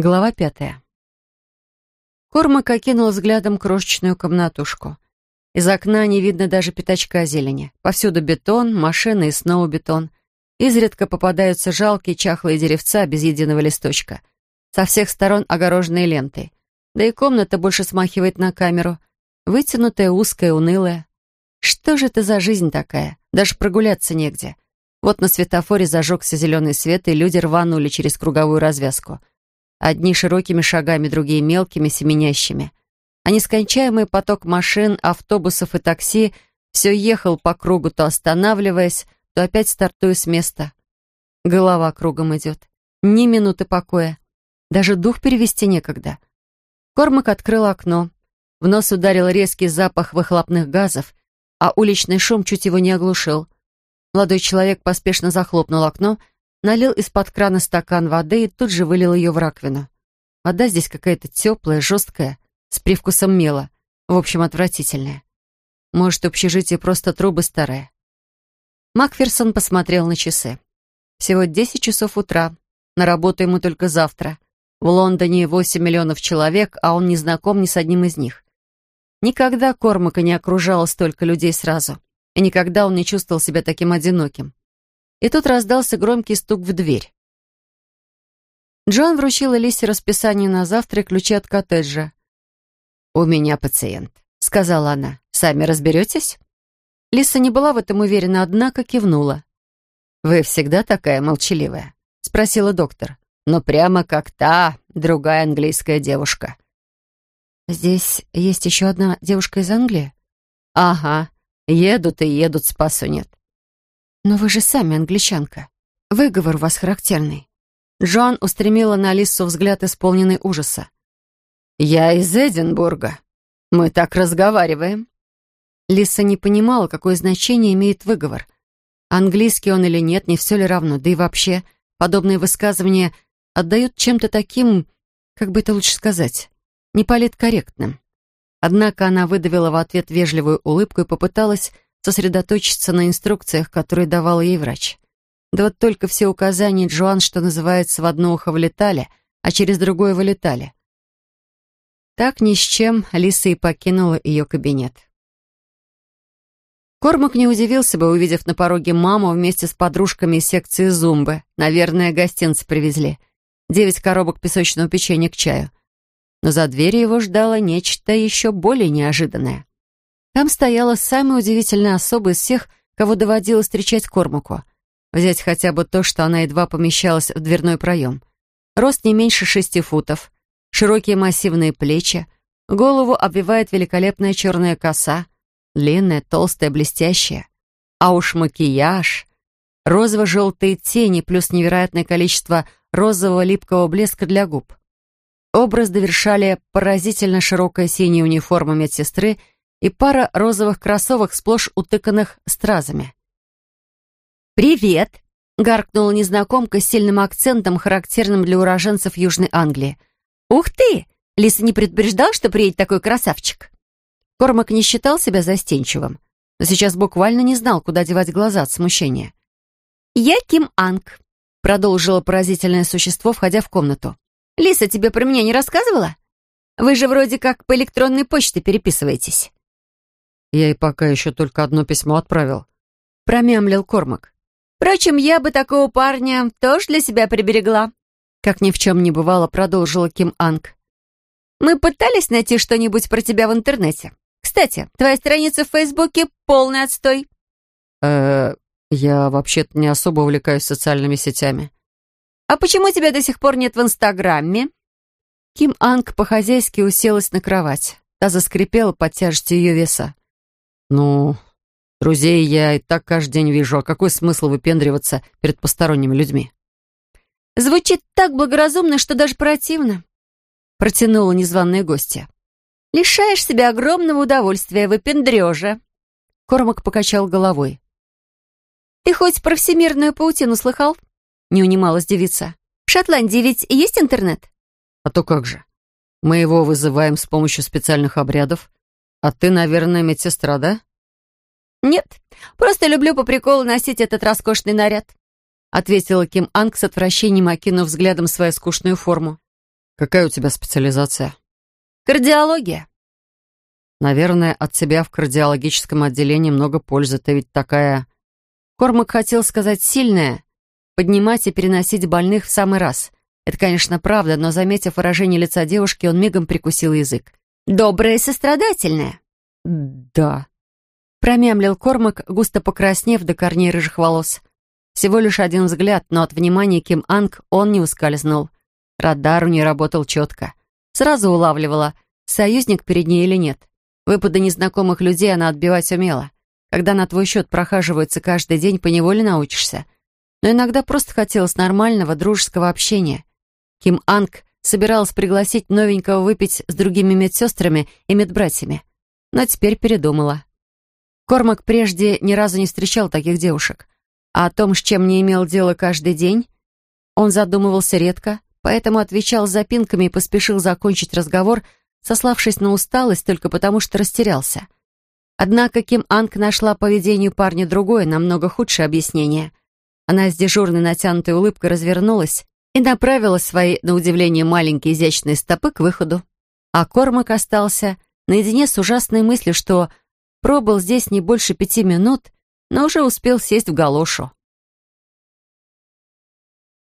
Глава пятая. Кормак окинул взглядом крошечную комнатушку. Из окна не видно даже пятачка зелени. Повсюду бетон, машины и снова бетон. Изредка попадаются жалкие чахлые деревца без единого листочка. Со всех сторон огороженные лентой. Да и комната больше смахивает на камеру. Вытянутая, узкая, унылая. Что же это за жизнь такая? Даже прогуляться негде. Вот на светофоре зажегся зеленый свет, и люди рванули через круговую развязку — Одни широкими шагами, другие мелкими, семенящими. А нескончаемый поток машин, автобусов и такси все ехал по кругу, то останавливаясь, то опять стартуя с места. Голова кругом идет. Ни минуты покоя. Даже дух перевести некогда. Кормак открыл окно. В нос ударил резкий запах выхлопных газов, а уличный шум чуть его не оглушил. Молодой человек поспешно захлопнул окно, налил из-под крана стакан воды и тут же вылил ее в раковину. Вода здесь какая-то теплая, жесткая, с привкусом мела, в общем, отвратительная. Может, общежитие просто трубы старые. Макферсон посмотрел на часы. Всего 10 часов утра. На работу ему только завтра. В Лондоне 8 миллионов человек, а он не знаком ни с одним из них. Никогда Кормака не окружало столько людей сразу. И никогда он не чувствовал себя таким одиноким. И тут раздался громкий стук в дверь. Джон вручила Лисе расписание на завтра и ключи от коттеджа. «У меня пациент», — сказала она. «Сами разберетесь?» Лиса не была в этом уверена, однако кивнула. «Вы всегда такая молчаливая?» — спросила доктор. «Ну, прямо как та, другая английская девушка». «Здесь есть еще одна девушка из Англии?» «Ага, едут и едут, спасу нет. «Но вы же сами англичанка. Выговор у вас характерный». Джоан устремила на Алису взгляд, исполненный ужаса. «Я из Эдинбурга. Мы так разговариваем». Лиса не понимала, какое значение имеет выговор. Английский он или нет, не все ли равно. Да и вообще, подобные высказывания отдают чем-то таким, как бы это лучше сказать, неполиткорректным. Однако она выдавила в ответ вежливую улыбку и попыталась сосредоточиться на инструкциях, которые давал ей врач. Да вот только все указания Джоан, что называется, в одно ухо влетали, а через другое вылетали. Так ни с чем Лиса и покинула ее кабинет. Кормак не удивился бы, увидев на пороге маму вместе с подружками из секции зумбы. Наверное, гостинцы привезли. Девять коробок песочного печенья к чаю. Но за дверью его ждало нечто еще более неожиданное. Там стояла самая удивительная особа из всех, кого доводилось встречать Кормаку. Взять хотя бы то, что она едва помещалась в дверной проем. Рост не меньше шести футов, широкие массивные плечи, голову обвивает великолепная черная коса, длинная, толстая, блестящая. А уж макияж, розово-желтые тени плюс невероятное количество розового липкого блеска для губ. Образ довершали поразительно широкая синяя униформа медсестры и пара розовых кроссовок, сплошь утыканных стразами. «Привет!» — гаркнула незнакомка с сильным акцентом, характерным для уроженцев Южной Англии. «Ух ты! Лиса не предупреждал, что приедет такой красавчик?» Кормак не считал себя застенчивым, но сейчас буквально не знал, куда девать глаза от смущения. «Я Ким Анг», — продолжило поразительное существо, входя в комнату. «Лиса тебе про меня не рассказывала? Вы же вроде как по электронной почте переписываетесь». Я и пока еще только одно письмо отправил. Промямлил Кормак. Впрочем, я бы такого парня тоже для себя приберегла. Как ни в чем не бывало, продолжила Ким Анг. Мы пытались найти что-нибудь про тебя в интернете. Кстати, твоя страница в Фейсбуке полный отстой. Э, я вообще-то не особо увлекаюсь социальными сетями. А почему тебя до сих пор нет в Инстаграме? Ким Анг по-хозяйски уселась на кровать. Та заскрипела под тяжестью ее веса. «Ну, друзей я и так каждый день вижу. А какой смысл выпендриваться перед посторонними людьми?» «Звучит так благоразумно, что даже противно», — протянула незваная гостья. «Лишаешь себя огромного удовольствия, выпендрежа». Кормак покачал головой. «Ты хоть про всемирную паутину слыхал?» — не унималась девица. «В Шотландии ведь есть интернет?» «А то как же. Мы его вызываем с помощью специальных обрядов, «А ты, наверное, медсестра, да?» «Нет, просто люблю по приколу носить этот роскошный наряд», ответила Ким Анг с отвращением, окинув взглядом свою скучную форму. Какая у тебя специализация? Кардиология. Наверное, от тебя в кардиологическом отделении много пользы. Ты ведь такая... Кормак хотел сказать «сильная», поднимать и переносить больных в самый раз. Это, конечно, правда, но, заметив выражение лица девушки, он мигом прикусил язык. «Добрая и сострадательная». «Да», — промямлил Кормак, густо покраснев до корней рыжих волос. Всего лишь один взгляд, но от внимания Ким Анг он не ускользнул. Радар у нее работал четко. Сразу улавливала, союзник перед ней или нет. Выпады незнакомых людей она отбивать умела. Когда на твой счет прохаживаются каждый день, поневоле научишься. Но иногда просто хотелось нормального, дружеского общения. Ким Анг собиралась пригласить новенького выпить с другими медсестрами и медбратьями. Но теперь передумала. Кормак прежде ни разу не встречал таких девушек. А о том, с чем не имел дела каждый день, он задумывался редко, поэтому отвечал запинками и поспешил закончить разговор, сославшись на усталость только потому, что растерялся. Однако Ким Анг нашла поведению парня другое, намного худшее объяснение. Она с дежурной натянутой улыбкой развернулась и направила свои, на удивление, маленькие изящные стопы к выходу. А Кормак остался наедине с ужасной мыслью, что пробыл здесь не больше пяти минут, но уже успел сесть в галошу.